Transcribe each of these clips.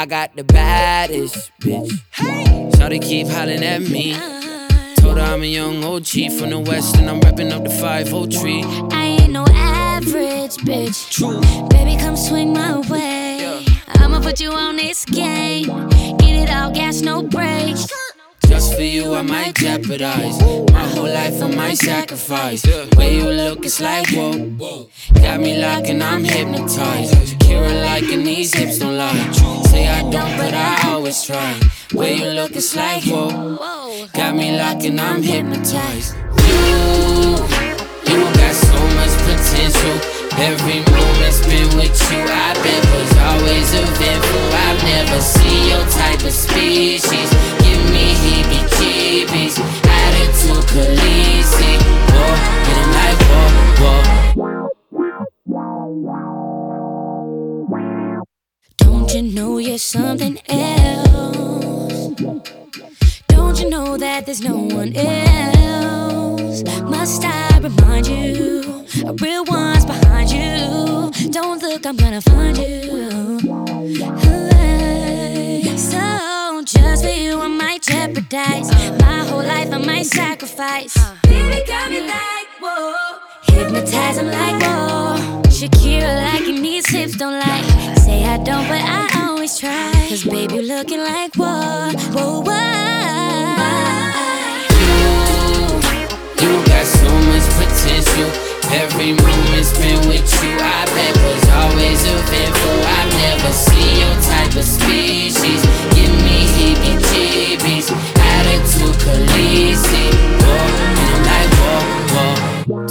I got the baddest bitch. Shawty keep hollering at me. Told her I'm a young old chief from the west and I'm repping up the 5 tree. I ain't no average bitch. True. Baby, come swing my way. I'ma put you on this game. Get it all gas, no brakes. For you, I might jeopardize my whole life. I might sacrifice. Way you look, it's like whoa. Got me locking, I'm hypnotized. Shakira liking these hips don't lie. Say I don't, but I always try. Way you look, it's like whoa. Got me locking, I'm hypnotized. You, you got so much potential. Every moment spent with you, I bet was always eventful. I've never seen your type of species. Don't you know you're something else? Don't you know that there's no one else? Must I remind you? A real one's behind you. Don't look, I'm gonna find you. So, just for you, I might jeopardize my whole life. I might sacrifice. Baby, got me like whoa. Hypnotize, I'm like whoa. Shakira liking these hips, don't lie. Say I don't, but I always try. Cause baby, you looking like whoa, whoa, whoa. You got so much potential. Every moment spent with you, I bet was always eventful. I've never seen your type of species.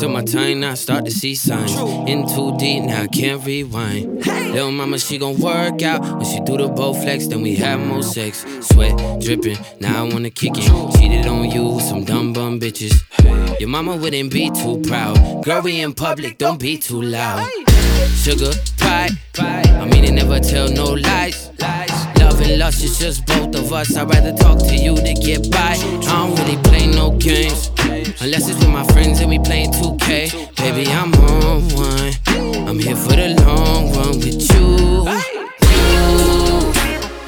Took my time now, start to see signs. In too deep now, I can't rewind. Little mama, she gon' work out. When she do the Bowflex, then we have more sex. Sweat dripping, now I wanna kick it. Cheated on you with some dumb bum bitches. Your mama wouldn't be too proud. Girl, we in public, don't be too loud. Sugar, pride, I mean it never tell no lies. Love and lust is just both of us. I'd rather talk to you to get by. I don't really play no games. Unless it's with my friends and we playing 2K. Baby, I'm on one. I'm here for the long run with you. You,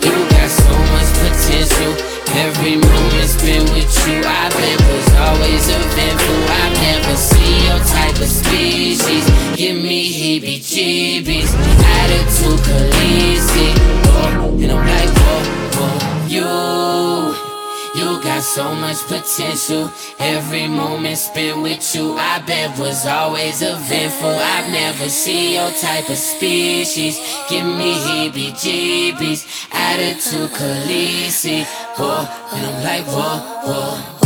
you got so much potential. Every moment spent with you, I bet was always eventful. I've never seen your type of species. Give me heebie-jeebies, attitude Khaleesi. Oh, and I'm like, whoa, whoa, you. You got so much potential. Every moment spent with you, I bet was always eventful. I've never seen your type of species. Give me heebie-jeebies, attitude Khaleesi. Whoa, and I'm like, whoa, whoa.